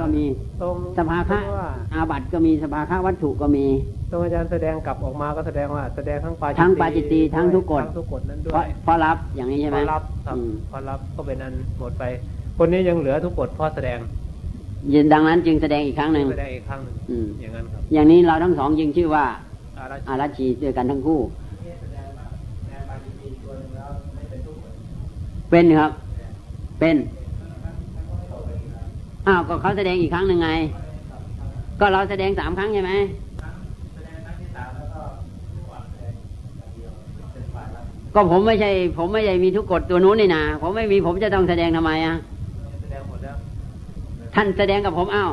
ก็มีตรงสภาคะว่าอาบัติก็มีสภาคะวัตถุก็มีตรงอาจารย์แสดงกลับออกมาก็แสดงว่าแสดงทั้งปาจิตทั้งปาจิตตีทั้งทุกกฎทั้งทุกกฎนั้นด้เพวราะยเพราะรับอย่างนี้ใช่ไหมพอรับครับอืมพอรับก็เป็นอันหมดไป คนนี้ยังเหลือทุกกฎพ่อแสดงยินดังนั้นจึงแสดงอีกครั้งหนึ่งแสดงอีกครั้งหนึ่งอืมอย่างนั้นครับ อย่างนี้เราทั้งสองจึงชื่อว่าอาราชอารัชชีด้วยกันทั้งคู่ เป็นครับ เป็น อ้าวก็เขาแสดงอีกครั้งหนึ่งไง ก็เราแสดงสามครั้งใช่ไหมก็ผมไม่ใช่ ผมไม่ใช่มีทุกกฎตัวนู้นนี่นะผมไม่มีผมจะต้องแสดงทำไมอะท่านแสดงกับผมอ้าว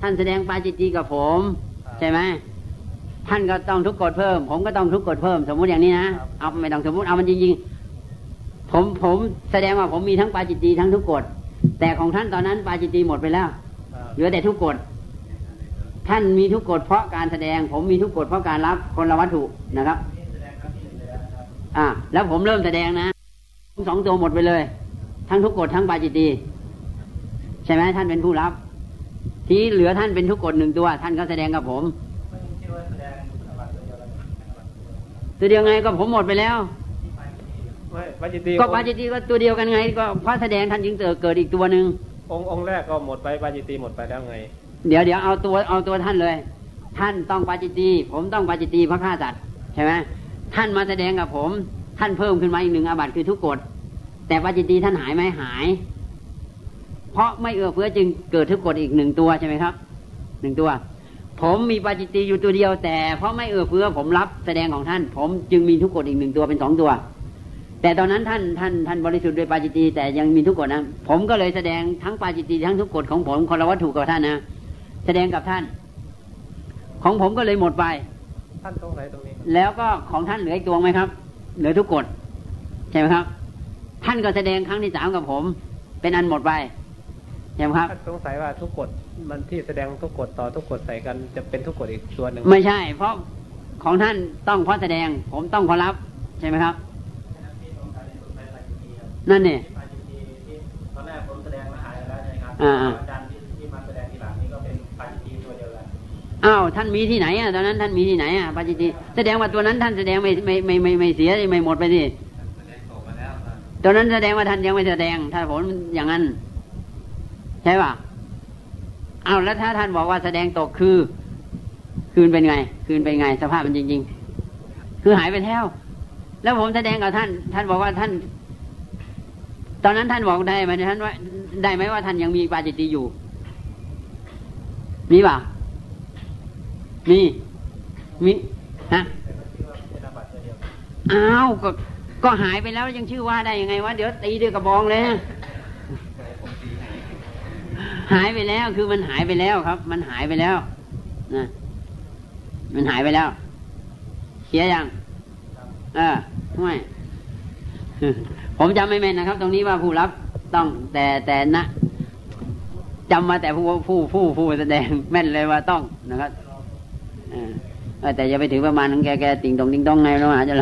ท่านแสดงปาจิตตีกับผม ใช่ไหมท่านก็ต้องทุกกฎเพิ่ม ผมก็ต้องทุกกฎเพิ่ม สมมุติอย่างนี้นะเอาไม่ต้องสมมุติเอามันจริงๆผมผมแสดงว่าผมมีทั้งปาจิตตีทั้งทุกกฎ แต่ของท่านตอนนั้นปาจิตตีหมดไปแล้วครับเหลือแต่ทุกกฎท่านมีทุกกฎเพราะการแสดง ผมมีทุกกฎเพราะการรับคนละวัตถุนะครับ อ่า แล้วผมเริ่มแสดงนะสองตัวหมดไปเลย ทั้งทุกกฎทั้งปาจิตตีใช่ไหมท่านเป็นผู้รับ ที่เหลือท่านเป็นทุกกฎหนึ่งตัว ท่านก็แสดงกับผมตัวเดียวไงก็ผมหมดไปแล้ว ไม่ปาจิตตีก็ปาจิตตีก็ตัวเดียวกันไง ก็เพราะแสดงท่านจึงเกิดเกิดอีกตัวหนึ่งองค์องค์แรกก็หมดไปปาจิตตีหมดไปแล้วไง เดี๋ยวเดี๋ยวเอาตัวเอาตัวท่านเลย ท่านต้องปาจิตตีผมต้องปาจิตตีเพราะฆ่าสัตว์ใช่ไหมท่านมาแสดงกับผม ท่านเพิ่มขึ้นมาอีกหนึ่งอาบัติคือทุกกฎแต่ปาจิตตีท่านหายไหมหาย เพราะไม่เอื้อเฟื้อจึงเกิดทุกกฎอีกหนึ่งตัวใช่ไหมครับหนึ่งตัว ผมมีปาจิตตีอยู่ตัวเดียว แต่เพราะไม่เอื้อเฟื้อผมรับแสดงของท่าน ผมจึงมีทุกกฎอีกหนึ่งตัวเป็นสองตัว แต่ตอนนั้นท่านท่านท่านบริสุทธิ์ด้วยปาจิตตีแต่ยังมีทุกกฎนะ ผมก็เลยแสดงทั้งปาจิตตีทั้งทุกกฎของผมคนละวัตถุกับท่านนะแสดงกับท่าน ของผมก็เลยหมดไปท่านสงสัยตรงนี้ แล้วก็ของท่านเหลืออีกตัวไหมครับ เหลือทุกกฎใช่ไหมครับ ท่านก็แสดงครั้งที่สามกับผม เป็นอันหมดไปใช่ไหมครับท่านสงสัยว่าทุกกฎมันที่แสดงทุกกฎต่อทุกกฎใส่กันจะเป็นทุกกฎอีกตัวหนึ่งไม่ใช่ เพราะของท่านต้องเพราะแสดง ผมต้องเพราะรับใช่ไหมครับ นั่นเนี่ยตอนแรกผมแสดงมาหายแล้วใช่ไหมครับอ่าอ่าอาจารย์ที่ที่มาแสดงทีหลังนี้ก็เป็นปาจิตตีตัวเดียวกันอ้าวท่านมีที่ไหนอะตอนนั้นท่านมีที่ไหนอะปาจิตติแสดงว่าตัวนั้นท่านแสดงไม่ไม่ไม่ไม่ไม่เสียไม่หมดไปสิแสดงตกมาแล้วครับตัวนั้นแสดงว่าท่านยังไม่แสดง ถ้าผลอย่างนั้น ใช่ป่ะอ้าวแล้วถ้าท่านบอกว่าแสดงตกคือ คืนเป็นไง คืนเป็นไง สภาพมันจริง ๆ คือหายไปแล้ว แล้วผมแสดงกับท่าน ท่านบอกว่าท่าน ตอนนั้นท่านบอกได้ไหมท่านว่าได้ไหมว่าท่านยังมีปาจิตติอยู่ มีป่ะมีมีฮะอ้าวก็ก็หายไปแล้วยังชื่อว่าได้ยังไงวะเดี๋ยวตีด้วยกระบองเลยหายไปแล้วคือมันหายไปแล้วครับ มันหายไปแล้วนะมันหายไปแล้วเสียยังเออไม่ ผมจำไม่แม่นนะครับ ตรงนี้ว่าผู้รับต้องแต่แต่นะจำมาแต่ผู้ผู้ผู้ผู้แสดงแม่นเลยว่าต้องนะครับแต่อย่าไปถือประมาณนั้นแกแกติงตรงติงต้องไงแล้วอาจะ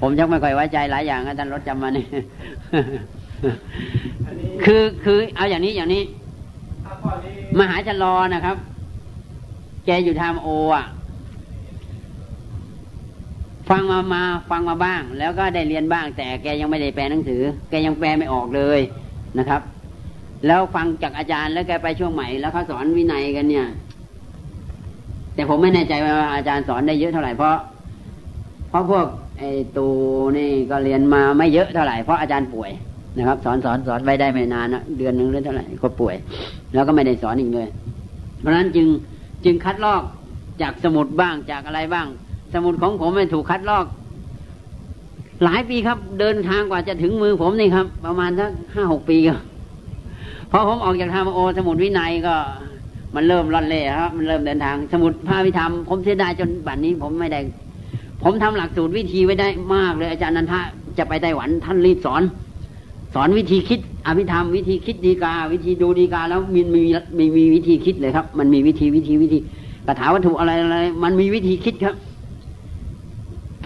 ผมชักไม่ค่อยไว้ใจหลายอย่างนะท่านรถจำมานี่คือคือเอาอย่างนี้อย่างนี้ถ้าข้อนี้ มหาชะลอนะครับ แกอยู่ทามโออะ ฟังมามาฟังมาบ้าง แล้วก็ได้เรียนบ้าง แต่แกยังไม่ได้แปลหนังสือ แกยังแปลไม่ออกเลยนะครับ แล้วฟังจากอาจารย์แล้วแกไปช่วงใหม่แล้วเขาสอนวินัยกันเนี่ย แต่ผมไม่แน่ใจว่าอาจารย์สอนได้เยอะเท่าไหร่เพราะ เพราะพวกไอ้ตูนี่ก็เรียนมาไม่เยอะเท่าไหร่เพราะอาจารย์ป่วยนะครับ สอนสอนสอนไว้ได้ไม่นานนะเดือนหนึ่งหรือเท่าไหร่ก็ป่วย แล้วก็ไม่ได้สอนอีกเลย เพราะฉะนั้นจึงจึงคัดลอกจากสมุดบ้างจากอะไรบ้าง สมุดของผมมันถูกคัดลอก หลายปีครับ เดินทางกว่าจะถึงมือผมนี่ครับ ประมาณสักห้าหกปีครับพอผมออกจากทางโอ สมุดวินัยก็มันเริ่มร่อนเล่ครับ มันเริ่มเดินทาง สมุดพระวิธรรมผมเสียดายจนบัดนี้ผมไม่ได้ ผมทำหลักสูตรวิธีไว้ได้มากเลย อาจารย์นันทะจะไปไต้หวันท่านรีบสอน สอนวิธีคิดอภิธรรมวิธีคิดดีกา วิธีดูดีกาแล้วมีมีมีมีวิธีคิดเลยครับ มันมีวิธีวิธีวิธีคาถาวัตถุอะไรอะไร มันมีวิธีคิดครับ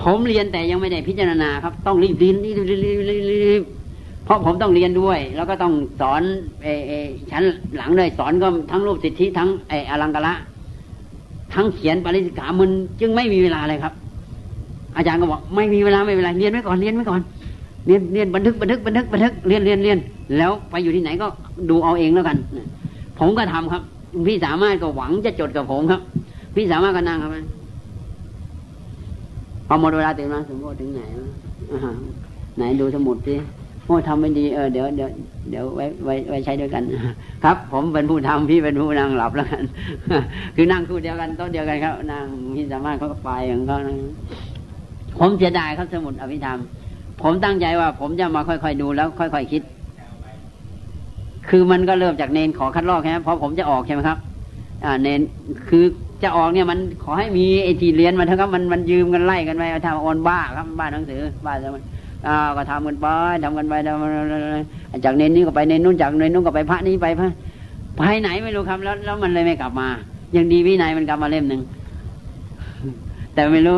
ผมเรียนแต่ยังไม่ได้พิจารณาครับ ต้องรีบเรียนรีบรีบรีบเพราะผมต้องเรียนด้วย แล้วก็ต้องสอนเอเอชั้นหลังเลยสอนก็ทั้งรูปสิทธิทั้งไออลังกละ ทั้งเขียนปริสิกามันจึงไม่มีเวลาเลยครับ อาจารย์ก็บอกไม่มีเวลาไม่เวลาเรียนไว้ก่อนเรียนไว้ก่อนเรียนเรียนบันทึกบันทึกบันทึกบันทึกเรียนเรียนเรียนแล้วไปอยู่ที่ไหนก็ดูเอาเองแล้วกัน ผมก็ทำครับ พี่สามารถก็หวังจะจดกับผมครับ พี่สามารถก็นั่งครับ พอหมดเวลาตื่นมาสมมติถึงไหนไหนดูสมุดสิโอ้ทำไม่ดีเออเดี๋ยวเดี๋ยวเดี๋ยวไว้ไว้ไว้ใช้ด้วยกัน ครับ ผมเป็นผู้ทำพี่เป็นผู้นั่งหลับแล้วกัน คือนั่งคู่เดียวกันโต๊ะเดียวกันครับนั่งพี่สามารถเขาก็ไปของเขานะผมเสียดายครับสมุดอภิธรรม ผมตั้งใจว่า ผมจะมาค่อยๆดูแล้ว ค่อยๆคิด คือมันก็เริ่มจากเนนขอคัดลอกใช่ไหมเพราะผมจะออกใช่ไหมครับ อ่า เนนคือ จะออกเนี่ยมันขอให้มีไอทีเรียนมาเถอะครับมันมันยืมกันไล่กันไปทำออนบ้าครับบ้าหนังสือบ้าจะมันอ่าก็ทำกันไปทำกันไปจากเน้นนี้ก็ไปเน้นนู้นจากเน้นนู้นก็ไปพระนี้ไปพระไปไหนไม่รู้ครับแล้วแล้วมันเลยไม่กลับมา ยังดีวินัยมันกลับมาเล่มหนึ่งแต่ไม่รู้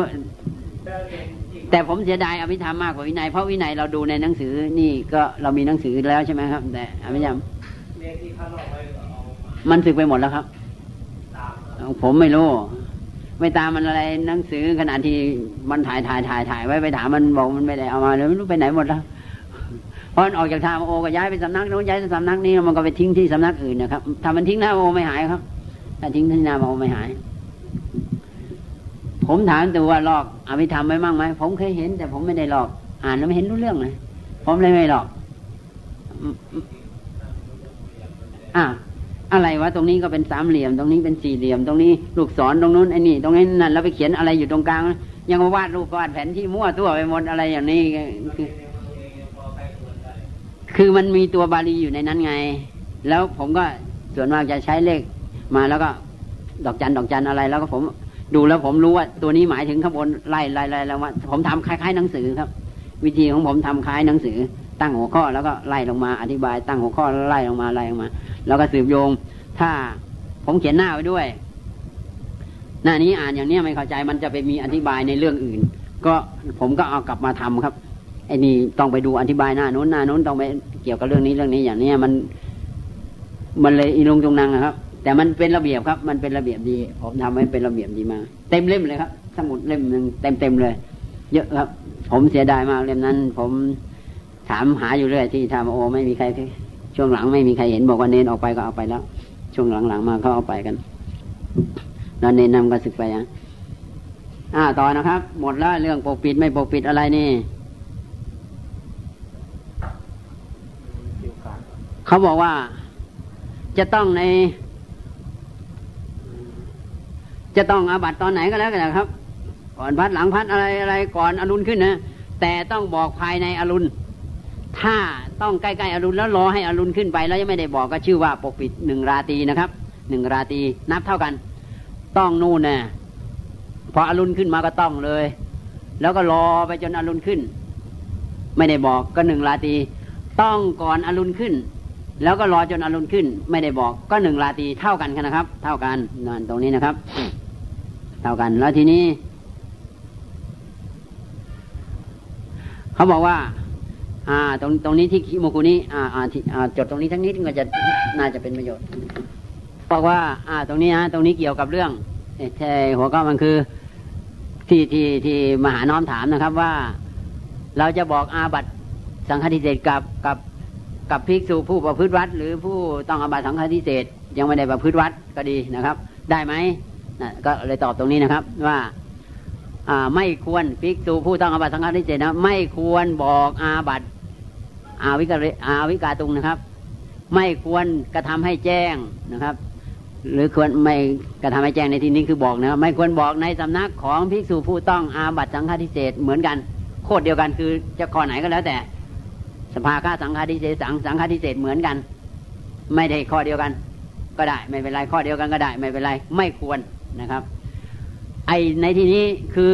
แต่ผมเสียดายอภิธรรมมากกว่าวินัยเพราะวินัยเราดูในหนังสือนี่ก็เรามีหนังสือแล้วใช่ไหมครับ แต่อภิธรรมมันสึกไปหมดแล้วครับ ผมไม่รู้ ไม่ตามมันอะไรหนังสือขนาดที่มันถ่ายถ่ายถ่ายถ่ายไว้ไปถามมันบอกมันไม่ได้เอามาเลยไม่รู้ไปไหนหมดแล้วพราะออกจากทางโอก็ย้ายไปสำนักโน้นย้ายไปสำนักนี้มันก็ไปทิ้งที่สำนักอื่นนะครับถ้ามันทิ้งหน้าโอไม่หายครับถ้าทิ้งที่หน้าโอไม่หาย ผมถามตัวว่าลอกอภิธรรมไว้มั่งไหมผมเคยเห็น แต่ผมไม่ได้ลอก อ่านแล้วไม่เห็นรู้เรื่องเลยผมเลยไม่ลอกอ่า อะไรวะตรงนี้ก็เป็นสามเหลี่ยม ตรงนี้เป็นสี่เหลี่ยม ตรงนี้ลูกศรตรงนู้นไอ้นี่ ตรงนี้นั่นแล้วไปเขียนอะไรอยู่ตรงกลาง ยังมาวาดรูปวาดแผนที่มั่วตัวไปหมดอะไรอย่างนี้คือคือมันมีตัวบาลีอยู่ในนั้นไง แล้วผมก็ส่วนมากจะใช้เลขมาแล้วก็ดอกจันดอกจันอะไร แล้วก็ผมดูแล้วผมรู้ว่าตัวนี้หมายถึงข้างบนไล่ไล่ไล่แล้วว่าผมทำคล้ายๆหนังสือครับ วิธีของผมทำคล้ายหนังสือ ตั้งหัวข้อแล้วก็ไล่ลงมาอธิบาย ตั้งหัวข้อไล่ลงมาไล่ลงมา แล้วก็สืบโยง ถ้าผมเขียนหน้าไว้ด้วย หน้านี้อ่านอย่างนี้ไม่เข้าใจมันจะไปมีอธิบายในเรื่องอื่น ก็ผมก็เอากลับมาทำครับไอ้นี่ต้องไปดูอธิบายหน้านู้นหน้านู้นต้องไปเกี่ยวกับเรื่องนี้เรื่องนี้อย่างนี้มัน มันเลยอีลงตรงนังครับ แต่มันเป็นระเบียบครับ มันเป็นระเบียบดี ผมทำให้เป็นระเบียบดีมา เต็มเล่มเลยครับสมุดเล่มหนึ่งเต็มเต็มเลย เยอะครับ ผมเสียดายมากเล่มนั้น ผม ถามหาอยู่เรื่อยที่ทำโอไม่มีใครช่วงหลังไม่มีใครเห็นบอกว่าเน้นออกไปก็เอาไปแล้ว ช่วงหลังๆมาเขาเอาไปกันแล้วเน้นนำก็สึกไปอะอ่าต่อนะครับ หมดแล้วเรื่องปกปิดไม่ปกปิดอะไรนี่เขาบอกว่าจะต้องใน จะต้องอาบัตตอนไหนก็แล้วกันนะครับ ก่อนพัดหลังพัดอะไรอะไรก่อนอรุณขึ้นนะแต่ต้องบอกภายในอรุณ ถ้าต้องใกล้ๆอรุณแล้วรอให้อรุณขึ้นไปแล้วยังไม่ได้บอกก็ชื่อว่าปกปิดหนึ่งราตรีนะครับหนึ่งราตรีนับเท่ากัน ต้องนู่นนะพออรุณขึ้นมาก็ต้องเลย แล้วก็รอไปจนอรุณขึ้น ไม่ได้บอกก็หนึ่งราตรีต้องก่อนอรุณขึ้น แล้วก็รอจนอรุณขึ้น ไม่ได้บอกก็หนึ่งราตรีเท่ากันนะครับ เท่ากันนั่นตรงนี้นะครับ เท่ากันแล้วทีนี้ เขาบอกว่า อ่า ตรงตรงนี้ที่คิโมกุนี้อ่าอ่าอ่าจดตรงนี้ทั้งนี้ก็จะน่าจะเป็นประโยชน์บอกว่า อ่า ตรงนี้นะตรงนี้เกี่ยวกับเรื่องใช่หัวข้อมันคือ ที่ที่ที่มหาน้อมถามนะครับว่า เราจะบอกอาบัตสังฆทิเศษกับกับกับภิกษุผู้ประพฤติวัด หรือผู้ต้องอาบัตสังฆทิเศษยังไม่ได้ประพฤติวัดก็ดีนะครับ ได้ไหมนะก็เลยตอบตรงนี้นะครับว่าอ่าไม่ควรภิกษุผู้ต้องอาบัตสังฆทิเศษนะไม่ควรบอกอาบัต อาวิกาอาวิกาตุงนะครับ ไม่ควรกระทำให้แจ้งนะครับ หรือควรไม่กระทำให้แจ้งในที่นี้คือบอกนะครับไม่ควรบอกในสำนักของภิกษุผู้ต้องอาบัตสังฆาทิเศษเหมือนกัน โคตรเดียวกันคือจะข้อไหนก็แล้วแต่ สภาค่าสังฆาทิเศษสังสังฆทิเศษเหมือนกัน ไม่ได้ข้อเดียวกัน ก็ได้ไม่เป็นไรข้อเดียวกันก็ได้ ไม่เป็นไรไม่ควรนะครับ ไอในที่นี้คือ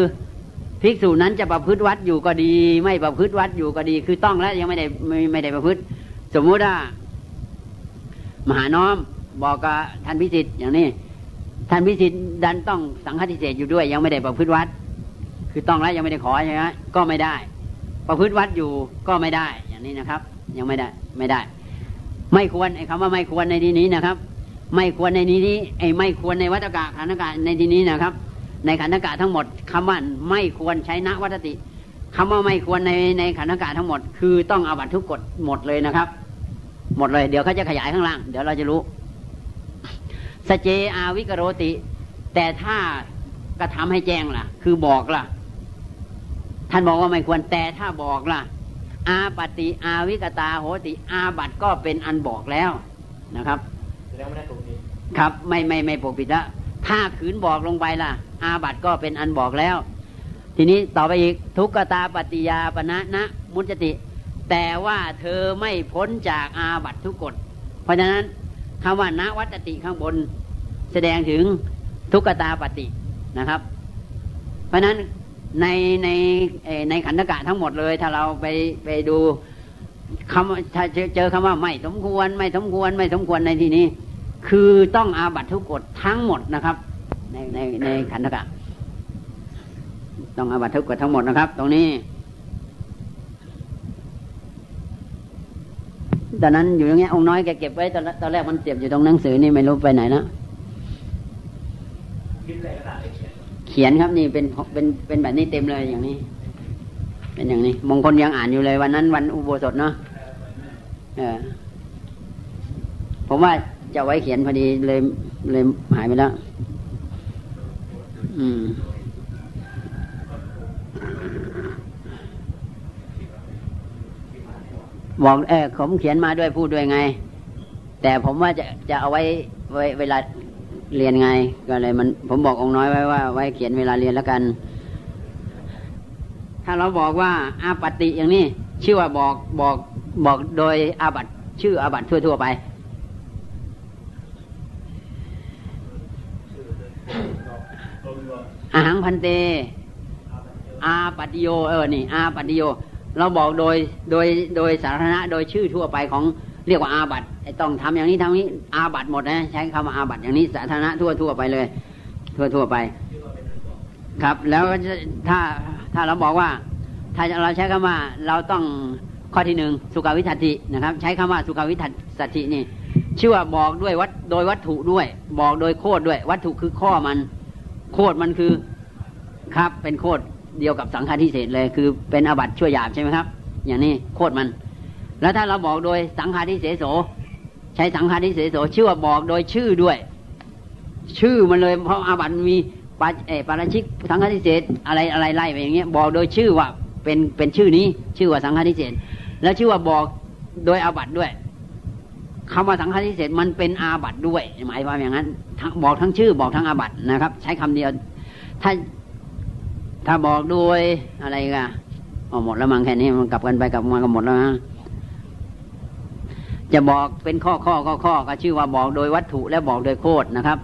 ภิกษุนั้นจะประพฤติวัดอยู่ก็ดี ไม่ประพฤติวัดอยู่ก็ดี คือต้องแล้วยังไม่ได้ไม่ไม่ได้ประพฤติ สมมุติว่ามหาน้อมบอกกับท่านพิสิทธิ์อย่างนี้ท่านพิสิทธิ์ดันต้องสังฆทิเศษอยู่ด้วย ยังไม่ได้ประพฤติวัด คือต้องแล้วยังไม่ได้ขอใช่ไหมก็ไม่ได้ ประพฤติวัดอยู่ก็ไม่ได้ อย่างนี้นะครับ ยังไม่ได้ไม่ได้ ไม่ควรไอ้คำว่าไม่ควรในที่นี้นะครับ ไม่ควรในนี้นี้ไอ้ไม่ควรในวัตกะขันกะในที่นี้นะครับ ในขันธกะทั้งหมดคำว่าไม่ควรใช้ณวัตติคำว่าไม่ควรในในขันธกะทั้งหมด คือต้องอาบัตทุกกฎหมดเลยนะครับ หมดเลยเดี๋ยวเขาจะขยายข้างล่าง เดี๋ยวเราจะรู้สเจอาวิกโรติ แต่ถ้ากระทำให้แจ้งล่ะ คือบอกล่ะ ท่านบอกว่าไม่ควรแต่ถ้าบอกล่ะ อาปฏิอาวิกตาโหติ อาบัตก็เป็นอันบอกแล้วนะครับแสดงไม่ได้ถูกนี้ครับ ไม่ไม่ไม่ปกปิดละถ้าขืนบอกลงไปล่ะ อาบัตก็เป็นอันบอกแล้ว ทีนี้ต่อไปอีกทุกขตาปฏิยาปณะนะมุจติ แต่ว่าเธอไม่พ้นจากอาบัตทุกกฎ เพราะฉะนั้นคำว่าณวัตติข้างบนแสดงถึงทุกขตาปฏินะครับ เพราะฉะนั้นในในในขันธกะทั้งหมดเลย ถ้าเราไปไปดูคำถ้าเจอเจอคำว่าไม่สมควร ไม่สมควรไม่สมควรในที่นี้ คือต้องอาบัตทุกกฎทั้งหมดนะครับ ในในในขันธกะต้องอาบัตทุกกฎทั้งหมดนะครับ ตรงนี้ตอนนั้นอยู่อย่างเงี้ยองค์น้อยแกเก็บไว้ตอนตอนแรกมันเสียบอยู่ตรงหนังสือนี่ไม่รู้ไปไหนนะยิ้มใส่กระดาษเขียนเขียนครับนี่เป็นเป็นเป็นแบบนี้เต็มเลยอย่างนี้ เป็นอย่างนี้มงคลยังอ่านอยู่เลยวันนั้น วันอุโบสถเนาะเออผมว่าจะไว้เขียนพอดีเลยเลยหายไปแล้ว อืมบอกเออผมเขียนมาด้วยพูดด้วยไง แต่ผมว่าจะจะเอาไว้ไว้เวลาเรียนไง ก็เลยมัน ผมบอกองค์น้อยไว้ว่า ไว้เขียนเวลาเรียนแล้วกัน ถ้าเราบอกว่าอาปฏิอย่างนี้ชื่อว่าบอกบอกบอกโดยอาบัตชื่ออาบัตทั่วทั่วๆไป อาหังพันเต อาปัติโย เออ นี่ อาปัติโย เราบอกโดย โดย โดยสาธารณะ โดยชื่อทั่วไปของเรียกว่าอาบัตไอ้ต้องทำอย่างนี้ทำนี้ อาบัตหมดนะ ใช้คำว่าอาบัตอย่างนี้สาธารณะทั่วทั่วไปเลย ทั่วทั่วไป ครับ แล้วถ้า ถ้าเราบอกว่า ถ้าเราใช้คำว่า เราต้องข้อที่หนึ่งสุขวิทัตินะครับ ใช้คำว่าสุขวิทัตินี่ชื่อว่าบอกด้วยวัดโดยวัตถุด้วย บอกโดยโคดด้วย วัตถุคือข้อมัน โคดมันคือครับเป็นโคดเดียวกับสังฆาทิเศษเลย คือเป็นอาบัตชั่วหยาบใช่ไหมครับ อย่างนี้โคดมัน แล้วถ้าเราบอกโดยสังฆาทิเสโส ใช้สังฆาทิเสโสชื่อว่าบอกโดยชื่อด้วย ชื่อมันเลยเพราะอาบัตมีปาเอปาราชิกสังฆาทิเศษอะไรอะไรไล่ไปอย่างเงี้ย บอกโดยชื่อว่าเป็นเป็นชื่อนี้ ชื่อว่าสังฆาทิเศษแล้วชื่อว่าบอกโดยอาบัตด้วย คำว่าสังฆาทิเศษมันเป็นอาบัติด้วยหมายความอย่างนั้นบอกทั้งชื่อบอกทั้งอาบัตนะครับ ใช้คำเดียว ถ้าถ้าบอกโดยอะไรกันหมดแล้วมั้งแค่นี้มันกลับกันไปกลับมาก็หมดแล้วนะจะบอกเป็นข้อข้อข้อข้อก็ชื่อว่าบอกโดยวัตถุและบอกโดยโคดนะครับ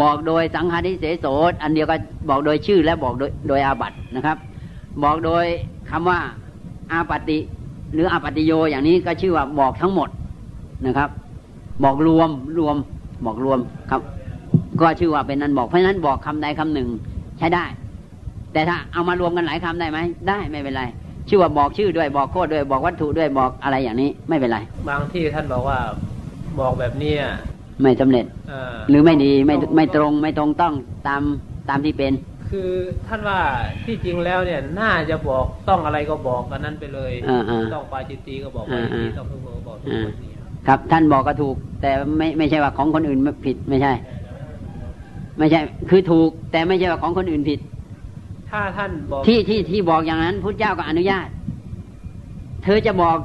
บอกโดยสังฆาทิเสโสอันเดียวก็บอกโดยชื่อและบอกโดยโดยอาบัตนะครับ บอกโดยคำว่าอาปติหรืออาปติโยอย่างนี้ก็ชื่อว่าบอกทั้งหมด นะครับ บอกรวมรวมบอกรวมครับ ก็ชื่อว่าเป็นนันบอกเพราะฉะนั้นบอกคำใดคำหนึ่งใช้ได้ แต่ถ้าเอามารวมกันหลายคำได้ไหมได้ไม่เป็นไร ชื่อว่าบอกชื่อด้วยบอกโคดด้วยบอกวัตถุด้วยบอกอะไรอย่างนี้ไม่เป็นไร บางที่ท่านบอกว่าบอกแบบเนี้ยไม่สำเร็จเอ่อหรือไม่ดีไม่ไม่ตรงไม่ตรงต้องตามตามที่เป็น คือท่านว่าที่จริงแล้วเนี่ยน่าจะบอกต้องอะไรก็บอกกันนั้นไปเลยอ่าอ่าต้องปาจิตตีก็บอกปาอ่าจิตตีอ่าต้องเพิ่งก็บอกทุกคนเนี่ย ครับท่านบอกก็ถูก แต่ไม่ไม่ใช่ว่าของคนอื่นผิดไม่ใช่ ไม่ใช่ คือถูก แต่ไม่ใช่ว่าของคนอื่นผิด ถ้าท่านบอกที่ที่ที่บอกอย่างนั้นพุทธเจ้าก็อนุญาต เธอจะบอก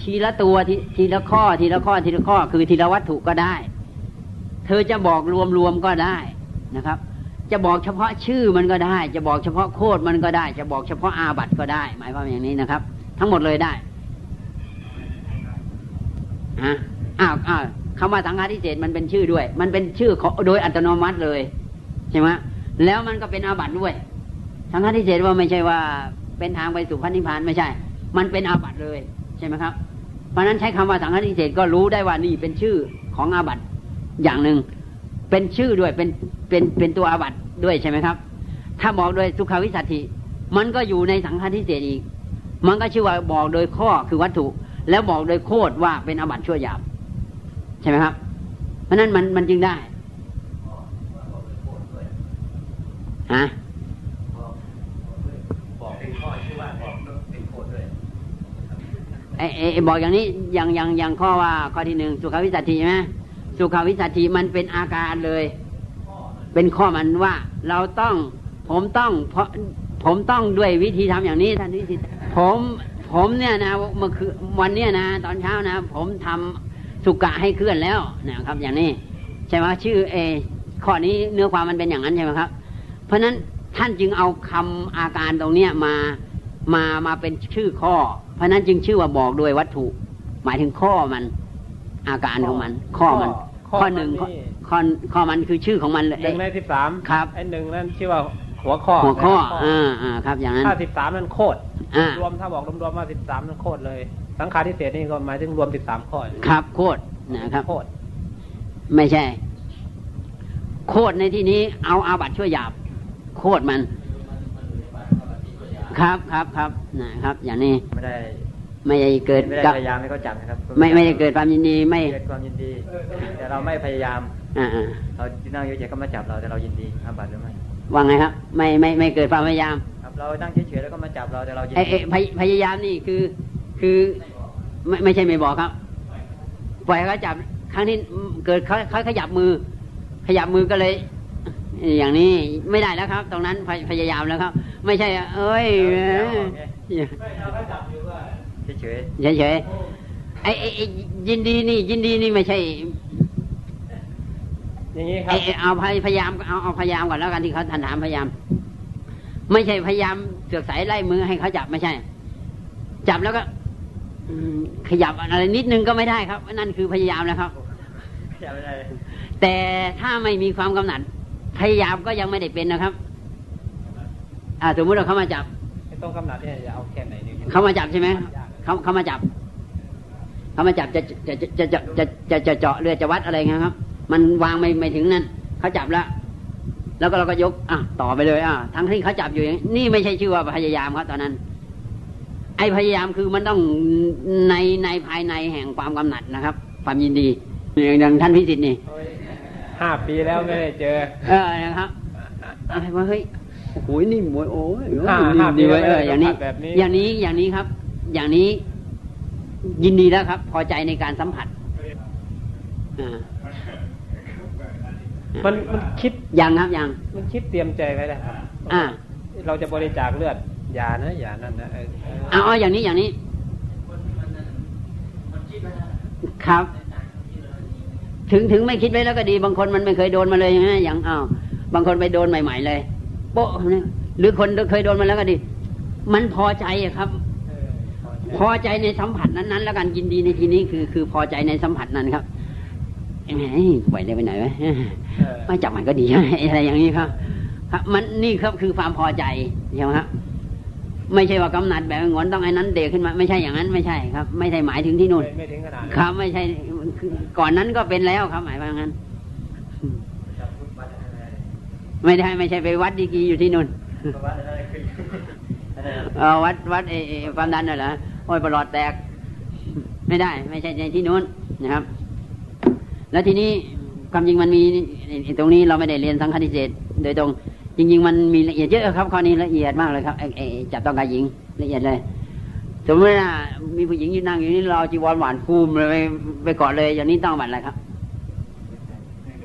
ทีละตัวทีทีละข้อทีละข้อทีละข้อ คือทีละวัตถุก็ได้ เธอจะบอกรวมๆก็ได้นะครับ จะบอกเฉพาะชื่อมันก็ได้ จะบอกเฉพาะโคดมันก็ได้ จะบอกเฉพาะอาบัตก็ได้ หมายความอย่างนี้นะครับ ทั้งหมดเลยได้ ฮะอ้าวอ้าวคำว่าสังฆาทิเศษมันเป็นชื่อด้วย มันเป็นชื่อของโดยอัตโนมัติเลยใช่ไหมแล้วมันก็เป็นอาบัตด้วย สังฆาทิเศษว่าไม่ใช่ว่าเป็นทางไปสู่พระนิพพานไม่ใช่ มันเป็นอาบัติเลยใช่ไหมครับ เพราะนั้นใช้คำว่าสังฆาทิเศษก็รู้ได้ว่านี่เป็นชื่อของอาบัติอย่างหนึ่งเป็นชื่อด้วยเป็นเป็นเป็นตัวอาบัติด้วยใช่ไหมครับ ถ้าบอกโดยสุขาวิสัตถิมันก็อยู่ในสังฆาทิเศษอีก มันก็ชื่อว่าบอกโดยข้อคือวัตถุ แล้วบอกโดยโคตรว่าเป็นอาบัติชั่วหยาบใช่ไหมครับ เพราะนั้นมันมันจึงได้ฮะบอกเป็นข้อชื่อว่าบอกเป็นโคดด้วยไอ้ไอ้ไอ้บอกอย่างนี้อย่างอย่างอย่างข้อว่าข้อที่หนึ่งสุขวิสัตถีใช่ไหมสุขวิสัตถีมันเป็นอาการเลย เป็นข้อมันว่า เราต้องผมต้องเพราะผมต้องด้วยวิธีทำอย่างนี้ท่านวิธีผม ผมเนี่ยนะเมื่อคือวันเนี้ยนะ ตอนเช้านะ ผมทำสุกะให้เคลื่อนแล้วนะครับ อย่างนี้ใช่ไหมชื่อเอข้อนี้เนื้อความมันเป็นอย่างนั้นใช่ไหมครับ เพราะฉะนั้นท่านจึงเอาคำอาการตรงเนี้ยมามามาเป็นชื่อข้อ เพราะฉะนั้นจึงชื่อว่าบอกด้วยวัตถุ หมายถึงข้อมัน อาการของมัน ข้อมัน ข้อข้อหนึ่งมันข้อนี่ข้อข้อมันคือชื่อของมันเลยหนึ่งในสิบสามครับไอ้หนึ่งนั่นชื่อว่าหัวข้อหัวข้อนะครับอ่าอ่าครับ อย่างนั้นถ้าสิบสามนั่นโคตรอ่า รวมถ้าบอกรวมๆมาสิบสามนั่นโคตรเลย สังขารทิเศษนี่ก็หมายถึงรวมสิบสามข้อครับ โคตรนะครับโคตรไม่ใช่ โคตรในที่นี้ เอาอาบัตช่วยหยาบ โคตรมัน ครับครับครับนะครับ อย่างนี้ไม่ได้ไม่ได้เกิดไม่ได้กับพยายามให้เขาจับนะครับ ไม่ไม่ได้เกิดความยินดีไม่เกิดความยินดี แต่เราไม่พยายามอ่าอ่าเรานั่งเฉยๆก็มาจับเราแต่เรายินดีอาบัติหรือไม่ว่าไงครับ ไม่ไม่ไม่เกิดความพยายาม ครับ เรานั่งเฉยๆ แล้วก็มาจับเราแต่เรายินไอ้ดีไอ้พยพยายามนี่คือคือไม่ไม่ใช่ไม่บอกครับ ปล่อยให้เขาจับครั้งที่เกิดเขาเขาขยับมือ ขยับมือก็เลย อย่างนี้ไม่ได้แล้วครับ ตรงนั้นพยพยายามแล้วครับ ไม่ใช่ เอ้ยเฉยเฉยเฉยๆไอ้ไอ้ไอ้ยินดีนี่ ยินดีนี่ไม่ใช่ อย่างนี้ครัไอ้บไอ้เอาพยพยายามเอาเอาพยายามก่อนแล้วกันที่เขาถามถามพยายาม ไม่ใช่พยายามเสือกสายไล่มือให้เขาจับไม่ใช่ จับแล้วก็อืมขยับอะไรนิดนึงก็ไม่ได้ครับ นั่นคือพยายามแล้วครับๆจับไม่ได้แต่ถ้าไม่มีความกำหนัด พยายามก็ยังไม่ได้เป็นนะครับ อ่าสมมติว่าเขามาจับไอ้ตรงกำหนัดเนี่ยจะเอาแค่ไหนดีเขามาจับใช่ไหมเขาเขามาจับเขามาจับจะจะจะจะจะจะจะเจาะเรือจะวัดอะไรเงี้ยครับ มันวางไม่ไม่ถึงนั่นเขาจับแล้ว แล้วก็เราก็ยกอะต่อไปเลยอะทั้งที่เขาจับอยู่อย่างนี้นี่ไม่ใช่ชื่อว่าพยายามครับตอนนั้น ไอ้พยายามคือมันต้องในในภายในแห่งความกำหนัดนะครับ ความยินดีอย่างท่านพิสิทธิ์นี่ห้าปีแล้วไม่ได้เจอ เออนะครับอะไรวะเฮ้ยโอ้โหนี่มวยโอ้ยห้านี่ห้าดีเว้ยปีเอแล้วออย่างนี้สัมผัสแบบนี้ อย่างนี้อย่างนี้ครับ อย่างนี้ยินดีแล้วครับ พอใจในการสัมผัสอ่า มันมันคิดยังครับยัง มันคิดเตรียมใจไว้แล้วครับอ่า เราจะบริจาคเลือดยานะยานั่นนะเออเอาเอาอย่างนี้อย่างนี้ครับ ถึงถึงไม่คิดไว้แล้วก็ดี บางคนมันไม่เคยโดนมาเลยใช่ไหมอย่างอ้าวบางคนไปโดนใหม่ ๆ เลยโป๊ะเนี่ยหรือคนเคยโดนมาแล้วก็ดี มันพอใจอะครับเออพอใจในสัมผัสนั้นๆ แล้วกันยินดีในที่นี้คือ คือพอใจในสัมผัสนั้นครับแหมปล่อยได้ไปไหนวะเออ ไม่จับมันก็ดีอะไรอย่างนี้ครับ ครับ มันนี่ครับคือความพอใจใช่ไหมครับไม่ใช่ว่ากำหนัดแบบงอนต้องไอ้นั้นเด็กขึ้นมา ไม่ใช่อย่างนั้นไม่ใช่ครับ ไม่ใช่หมายถึงที่นู่นไม่ไม่ถึงขนาดนั้นครับ ไม่ใช่คือก่อนนั้นก็เป็นแล้วครับ หมายว่างั้นจับพุทธวัดอะไรไม่ได้ไม่ใช่ไปวัดดีกรีอยู่ที่นู่นวัดอะไรขึ้นอะไรเออวัดวัดเอเอความดันน่ะเหรอโอ้ยประหลอดแตก ไม่ได้ ไม่ใช่ในที่นู้นนะครับ แล้วทีนี้ ความจริงมันมีไอ้ตรงนี้เราไม่ได้เรียนสังฆทิเศษโดยตรง จริง ๆ มันมีละเอียดเยอะครับข้อนี้ละเอียดมากเลยครับไอ้ไอ้จับต้องกายหญิงละเอียดเลยสมมติว่ามีผู้หญิงอยู่นั่งอยู่นี่เราจีวรหวานคูมเลยไปไปกอดเลย อย่างนี้ต้องบัตรอะไรครับ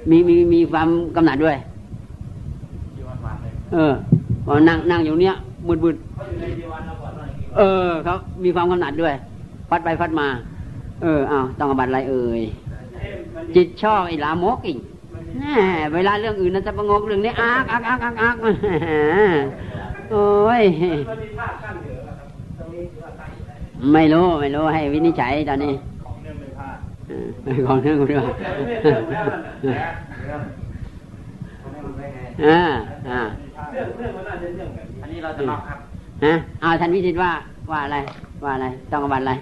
มีมีมีความกำหนัดด้วยที่วัดวัดเลยเออพอนั่งนั่งอยู่เนี้ยมืดมืดเออครับมีความกำหนัดด้วยฟัดไปฟัดมา เอออ้าวต้องอาบัตอะไรเอ่ย จิตชอบไอ้ลามกอีกแน่เวลาเรื่องอื่นนะจะประงกเรื่องนี้อักอักอักอักอักแหมโอ้ยไม่รู้ไม่รู้ให้วินิจฉัยตอนนี้เออของเรื่องไม่ว่าอ่าอ่าอันนี้เราจะล็อกครับฮะเอาท่านวิสิตว่าว่าอะไร ว่าอะไร ต้องอาบัตอะไร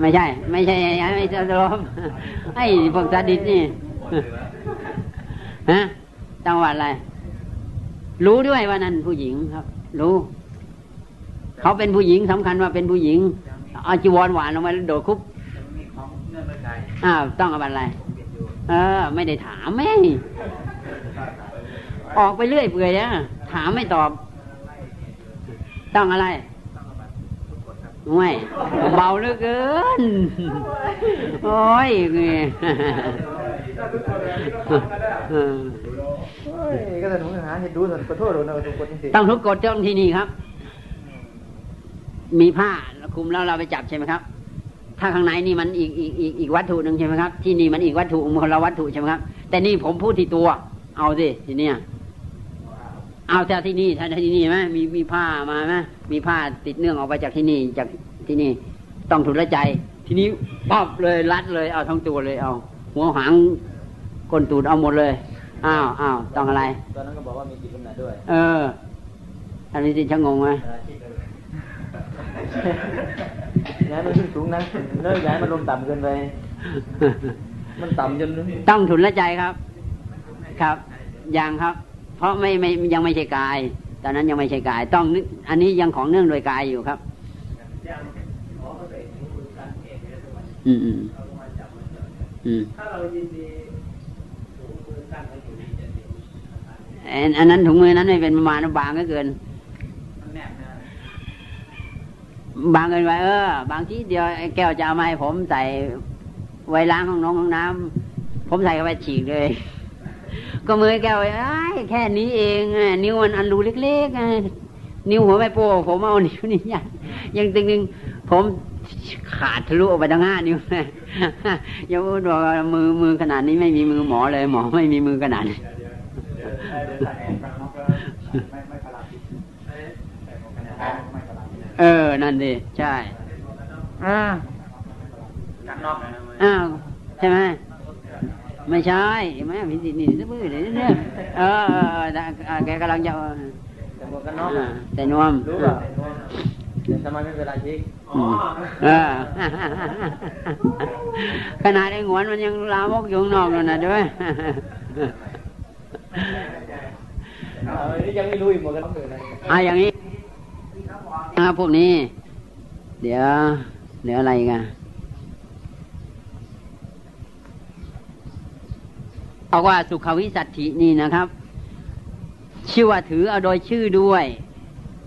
ไม่ใช่ ไม่ใช่ไม่ใช่ตลมไอ้พวกซาดิสนี่ฮะต้องว่าอะไร รู้ด้วยว่านั่นผู้หญิงครับ รู้ เขาเป็นผู้หญิงสำคัญว่าเป็นผู้หญิงอางนี้เอาจีวรหวานลงมาแล้วโดดคุบอ้าวต้องเอาอะไร เออ ไม่ได้ถามแม่ออกไปเรื่อยเปื่อยนะถามไม่ตอบ ต้องอะไร ไม่เบาเหลือเกิน โอ้ยเงี้ยเออก็จะหนุนหาเห็นดูส่วนขอโทษดูนะทุกคนจริงต้องทุกกฎต้องที่นี่ครับ มีผ้าคลุมแล้วเราไปจับใช่ไหมครับ ถ้าข้างในนี่มันอีกอีกอีกอีกวัตถุหนึ่งใช่ไหมครับ ที่นี่มันอีกวัตถุคนละวัตถุใช่ไหมครับ แต่นี่ผมพูดที่ตัว เอาสิทีเนี้ย เอาแต่ที่นี่ถ้าที่นี่ไหมมีมีผ้ามาไหมมีผ้าติดเนื่องออกไปจากที่นี่จากที่นี่ต้องถุนละใจ ทีนี้ป๊อบเลยรัดเลย เอาทั้งตัวเลยเอา หัวหางก้นตูดเอาหมดเลยอ้าวอ้าวต้องอะไรตอนนั้นก็บอกว่ามีจิตกำเนิดด้วย เออ อันนี้สิช่างงงไหมย้ายมันขึ้นสูงนะเนิ่ย้ายมันลงต่ำเกินไปมันต่ำจนต้องถุนละใจครับ ครับยังครับเพ ราะไม่ไม่ยังไม่ใช่กาย ตอนนั้นยังไม่ใช่กาย ต้องอันนี้ยังของเนื่องโดยกายอยู่ครับ อืมอืมอืมถ้าเรายินดีถูมือตั้งไว้อยู่นี่จะดีอันนั้นถุงมือนั้นไม่เป็นประมาณบางก็เกิน บางเกินไปเออ บางทีเดียวไอ้แก้วจะเอามาให้ผมใส่ไว้ล้างห้องน้องห้องน้ำผมใส่เข้าไปฉีกเลย ก็มือไอ้แก้วไอ้ยแค่นี้เองอะนิ้วมันอันรูเล็กๆอะนิ้วหัวไม่โป้ผมเอานิ้วนี่ยังยังตึงๆผมขาดทะลุออกไปทั้งห้านิ้วเลยยังพูดบอกว่ามือมือขนาดนี้ไม่มีมือหมอเลย หมอไม่มีมือขนาดนี้เออ นั่นดิ ใช่อ่ากันนอกนะอ้าวใช่ไหม ไม่ใช่แม่พิจิตรนี่ซะมือเลยเนี่ยเออแกกำลังจะแต่หมวกกันน็อกแต่นวมรู้ป่ะแต่ทำไมไม่เป็นไรชิกอืมเออขนาดไอ้หงวนมันยังลามกอยู่นอกเลยนะด้วยยังไม่รู้อีกหมวกกันน็อกเลยอ่าอย่างนี้นะพวกนี้ เดี๋ยวเดี๋ยวอะไรกัน เอาว่าสุขวิสัตถินี่นะครับ ชื่อว่าถือเอาโดยชื่อด้วย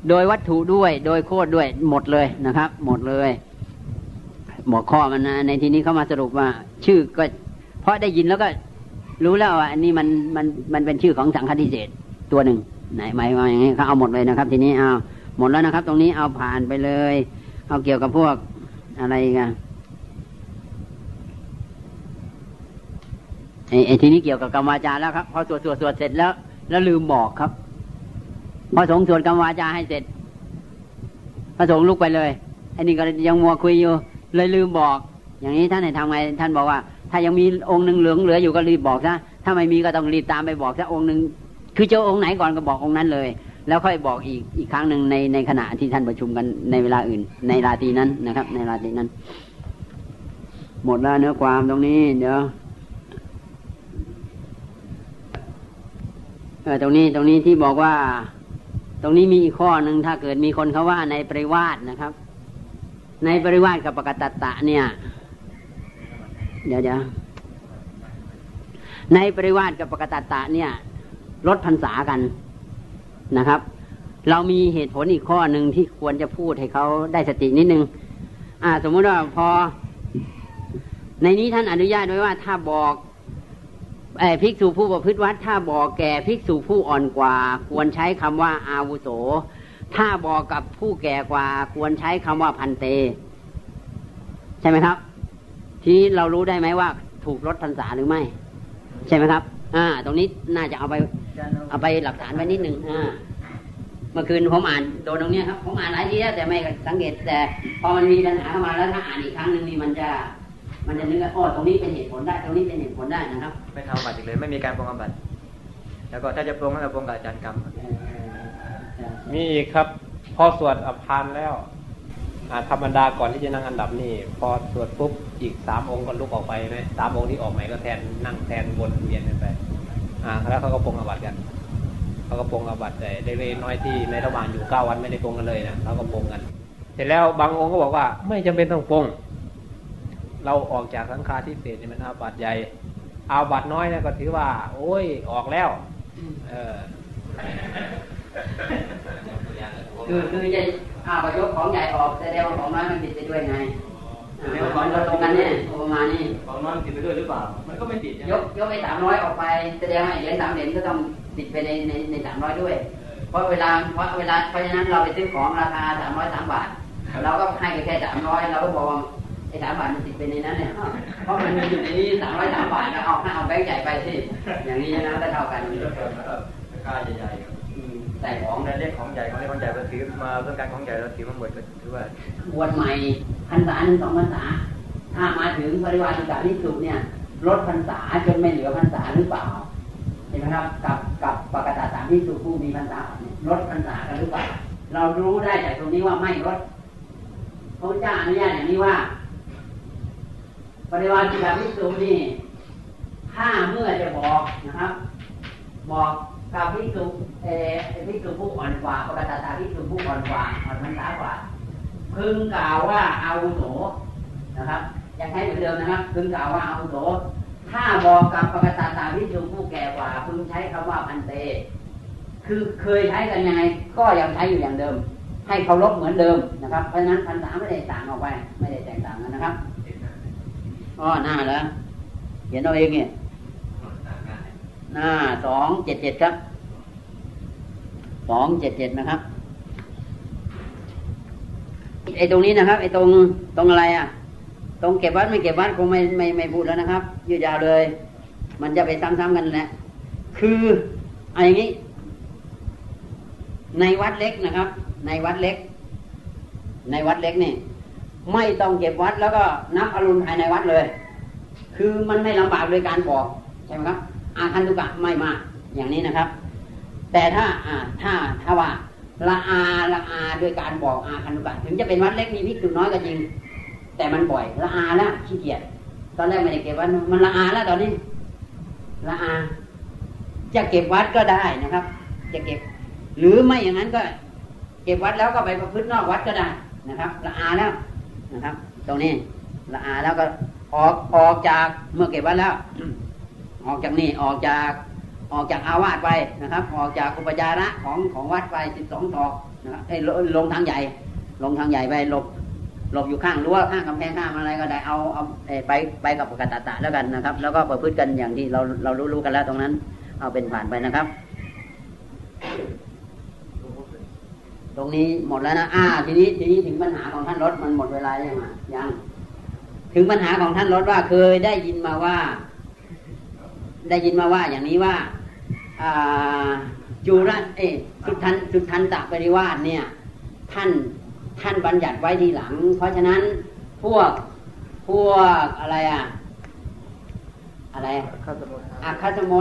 โดยวัตถุด้วย โดยโคดด้วย หมดเลยนะครับ หมดเลย หมดข้อมันนะในที่นี้เขามาสรุปว่า ชื่อก็ เพราะได้ยินแล้วก็ รู้แล้วว่าอันนี้มันมันมันเป็นชื่อของสังฆทิเศษตัวหนึ่งไหนหมายว่าอย่างนี้เขาเอาหมดเลยนะครับ ทีนี้เอาหมดแล้วนะครับ ตรงนี้เอาผ่านไปเลย เอาเกี่ยวกับพวกอะไรกัน ไอ้ทีนี้เกี่ยวกับกรรมวาจาแล้วครับพอสวดสวดสวดเสร็จแล้ว แล้วลืมบอกครับพอสงสวดกรรมวาจาให้เสร็จ พระสงฆ์ลุกไปเลยไอันนี้ก็ยังมัวคุยอยู่ เลยลืมบอก อย่างนี้ท่านให้ทำไงท่านบอกว่า ถ้ายังมีองค์หนึ่งเหลืองเหลืออยู่ก็รีบบอกซะถ้าไม่มีก็ต้องรีบตามไปบอกซะองค์หนึ่งคือเจอองค์ไหนก่อนก็บอกองค์นั้นเลย แล้วค่อยบอกอีกอีกครั้งหนึ่งในในขณะที่ท่านประชุมกันในเวลาอื่น ในราตรีนั้นนะครับ ในราตรีนั้น หมดแล้วเนื้อความตรงนี้เดี๋ยวเออ ตรงนี้ตรงนี้ที่บอกว่า ตรงนี้มีอีกข้อหนึ่งถ้าเกิดมีคนเขาว่าในปริวาสนะครับ ในปริวาสกับปกตตะเนี่ย เดี๋ยวเดี๋ยวในปริวาสกับปกตตะเนี่ยลดพรรษากันนะครับ เรามีเหตุผลอีกข้อหนึ่งที่ควรจะพูดให้เขาได้สตินิดนึงอ่า สมมุติว่าพอ ในนี้ท่านอนุญาตไว้ว่าถ้าบอก ภิกษุผู้ประพฤติวัดถ้าบอกแก่ภิกษุผู้อ่อนกว่า ควรใช้คำว่าอาวุโส ถ้าบอกกับผู้แก่กว่า ควรใช้คำว่าพันเต ใช่ไหมครับ ทีนี้เรารู้ได้ไหมว่า ถูกลดพรรษาหรือไม่ ใช่ไหมครับ อ่า ตรงนี้น่าจะเอาไป เอาไปหลักฐานไว้นิดหนึ่งอ่าเมื่อคืนผมอ่านโดนตรงเนี้ยครับผมอ่านหลายทีแล้วแต่ไม่สังเกตแต่ พอมันมีปัญหาเข้ามาแล้วถ้าอ่านอีกครั้งหนึ่งนี่มันจะ มันจะนึกว่าอ๋อตรงนี้เป็นเหตุผลได้ ตรงนี้เป็นเหตุผลได้นะครับ ไม่ทำบัตรอีกเลย ไม่มีการปรงอาบัตรแล้วก็ถ้าจะปรงก็จะปรงกับอาจารย์กรรม มีอีกครับ พอสวดอภานแล้วอ่าธรรมดาก่อนที่จะนั่งอันดับนี่พอสวดปุ๊บอีกสามองค์ก็ลุกออกไปไหมสามองค์ที่ออกใหม่ก็แทนนั่งแทนวนเวียนกันไป อ่าแล้วเขาก็ปรงอาบัตกันเขาก็ปรงอาบัตแต่เล็กๆน้อยๆที่ในระหว่างอยู่เก้าวันไม่ได้ปรงกันเลยนะเขาก็ปรงกัน เสร็จแล้วบางองค์ก็บอกว่า ไม่จำเป็นต้องปรง เราออกจากสังฆาทิเศษนี่มันอาบัตใหญ่อาบัตน้อยเนี่ยก็ถือว่า โอ้ยออกแล้ว เออคือคือจะอ้าวก็ยกของใหญ่ออกแสดงว่าของน้อยมันติดไปด้วยไงอ่าของเราตรงกันเนี่ยประมาณนี้ของน้อยติดไปด้วยหรือเปล่า มันก็ไม่ติดยกยกไอ้สามร้อยออกไปแสดงว่าไอ้เหรียญสามเหรียญก็ต้องติดไปในในในสามร้อยด้วย เพราะเวลาเพราะเวลาเพราะฉะนั้นเราไปซื้อของราคาสามร้อยสามบาท เราก็ให้ไปแค่สามร้อยเราก็บอกว่าไอ้ สามบาทมันติดไปในนั้นเนี่ยเพราะมันอยู่ในนี้สามร้อยสามบาทก็เอาเอาแบงค์ใหญ่ไปสิอย่างนี้นะก็เท่ากันราคาใหญ่ๆใส่ของเรียกของใหญ่ของเรียกของใหญ่เราถือมาเพื่อการของใหญ่เราถือมาหมดก็ถือว่าบวชใหม่พรรษาหนึ่งสองพรรษาถ้ามาถึงปริวารกาที่สุดเนี่ยลดพรรษาจนไม่เหลือพรรษาหรือเปล่าเห็นไหมครับกับกับปกติสามที่สุผู้มีพรรษาเนี่ยลดพรรษากันหรือเปล่าเรารู้ได้จากตรงนี้ว่าไม่ลดพระพุทธเจ้าอนุญาตอย่างนี้ว่า ปริวารกาที่สุนี่ถ้าเมื่อจะบอกนะครับ บอกกับพิสุเออพิสุผู้อ่อนกว่าปกติสาพิสุผู้อ่อนกว่าอ่อนพรรษากว่าพึงกล่าวว่าอาวุโสนะครับยังใช้เหมือนเดิมนะครับพึงกล่าวว่าอาวุโสถ้าบอกกับปกตาตาพิจุผู้แก่กว่าพึงใช้คำว่าพันเต คือเคยใช้กันยังไงก็ยังใช้อยู่อย่างเดิม ให้เคารพเหมือนเดิมนะครับ เพราะฉะนั้นพันษาไม่ได้ต่างออกไป ไม่ได้แตกต่างกันนะครับ อ๋อหน้าแล้วเขียนเอาเองเนี่ยหน้าสองเจ็ดเจ็ดครับสองเจ็ดเจ็ดนะครับไอ้ตรงนี้นะครับไอ้ตรงตรงอะไรอะ ตรงเก็บวัดไม่เก็บวัดคงไม่ไม่ไม่พูดแล้วนะครับ ยืดยาวเลย มันจะไปซ้ำๆกันแหละคืออะไรอย่างนี้ ในวัดเล็กนะครับ ในวัดเล็ก ในวัดเล็กนี่ ไม่ต้องเก็บวัดแล้วก็นับอรุณภายในวัดเลย คือมันไม่ลำบากโดยการบอกใช่ไหมครับอาคันตุกะไม่มากอย่างนี้นะครับ แต่ถ้าอ่าถ้าถ้าว่าละอาละอาโดยการบอกอาคันตุกะถึงจะเป็นวัดเล็กมีพิกุน้อยก็จริง แต่มันบ่อยละอาแล้วขี้เกียจตอนแรกไม่ได้เก็บวัดมันละอาแล้วตอนนี้ละอา จะเก็บวัดก็ได้นะครับ จะเก็บ หรือไม่อย่างนั้นก็ เก็บวัดแล้วก็ไปประพฤตินอกวัดก็ได้นะครับละอาแล้ว นะครับ ตรงนี้ละอาแล้วก็ออกออกจากเมื่อเก็บวัดแล้ว ออกจากนี่ออกจากออกจากอาวาสไปนะครับ ออกจากอุปจาระของของวัดไปสิบสองตอกนะครับไอ้ลงทางใหญ่ ลงทางใหญ่ไปหลบหลบอยู่ข้างรั้วข้างกำแพงข้างอะไรก็ได้เอาเอาไปไปกับปกตตะแล้วกันนะครับ แล้วก็ประพฤติกันอย่างที่เราเรารู้รู้กันแล้วตรงนั้น เอาเป็นผ่านไปนะครับ ตรงนี้หมดแล้วนะอ่า ทีนี้ทีนี้ถึงปัญหาของท่านรถมันหมดเวลายังไงยัง ถึงปัญหาของท่านรถว่าเคยได้ยินมาว่า ได้ยินมาว่าอย่างนี้ว่าอ่าจูรัตเอยสุทันสุทันตปริวาสเนี่ย ท่านท่านบัญญัติไว้ทีหลัง เพราะฉะนั้นพวกพวกอะไรอะอะไรอาคาสโม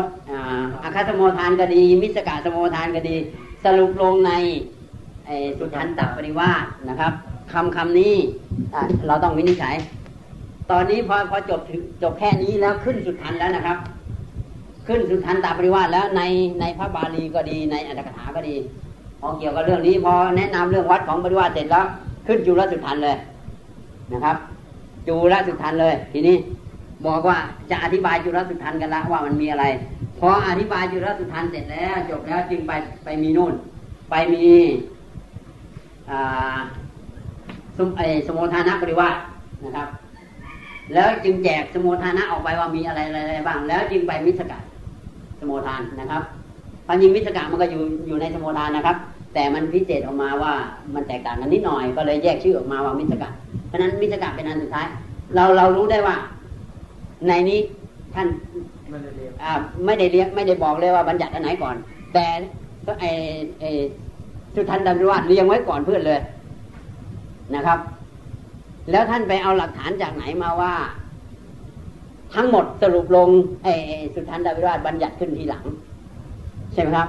อาคาสโมทานก็ดี มิสกาสโมทานก็ดี สรุปลงใน สุทันตปริวาสนะครับคำคำนี้เราต้องวินิจฉัย ตอนนี้พอพอจบถึงจบแค่นี้แล้วขึ้นสุทันแล้วนะครับ ขึ้นสุทันตปริวาสแล้วในในพระบาลีก็ดีในอัตถกถาก็ดีพอเกี่ยวกับเรื่องนี้พอแนะนำเรื่องวัดของปริวาสเสร็จแล้ว ขึ้นจุลสุทันเลยนะครับ จุลสุทันเลย ทีนี้บอกว่าจะอธิบายจุลสุทันกันละว่ามันมีอะไรพออธิบายจุลสุทันเสร็จแล้ว จบแล้วจึงไปไปมีนู่น ไปมี สมไอสมุทานะปริวาสนะครับ แล้วจึงแจกสมุทานะออกไปว่ามีอะไรอะไรบ้าง แล้วจึงไปมิสกะสมุทานนะครับความจริงมิสกะมันก็อยู่อยู่ในสมุทานนะครับ แต่มันพิเศษออกมาว่ามันแตกต่างกันนิดหน่อย ก็เลยแยกชื่อออกมาว่ามิสกะเพราะฉะนั้นมิสกะเป็นอันสุดท้าย เราเรารู้ได้ว่า ในนี้ท่านไม่ได้เรียนอ่าไม่ได้เรียกไม่ได้บอกเลยว่าบัญญัติอันไหนก่อน แต่ก็ไอไอ สุทันดำริวาเรียงไว้ก่อนเพื่อนเลยนะครับ แล้วท่านไปเอาหลักฐานจากไหนมาว่า ทั้งหมดสรุปลงไอ้สุทันดำริวาสบัญญัติขึ้นทีหลัง ใช่ไหมครับ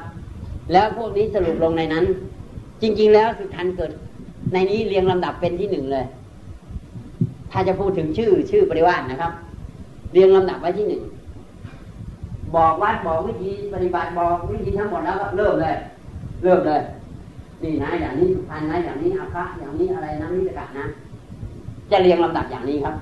แล้วพวกนี้สรุปลงในนั้น จริง ๆ แล้วสุทันเกิด ในนี้เรียงลำดับเป็นที่หนึ่งเลย ถ้าจะพูดถึงชื่อชื่อปริวาสนะครับ เรียงลำดับไว้ที่หนึ่งบอกวัดบอกวิธีปฏิบัติบอกวิธีทั้งหมดแล้วก็เริ่มเลย เริ่มเลย นี่นะอย่างนี้สุพรรณนะอย่างนี้อาคะอย่างนี้อะไรนะนิสกะนะ จะเรียงลำดับอย่างนี้ครับ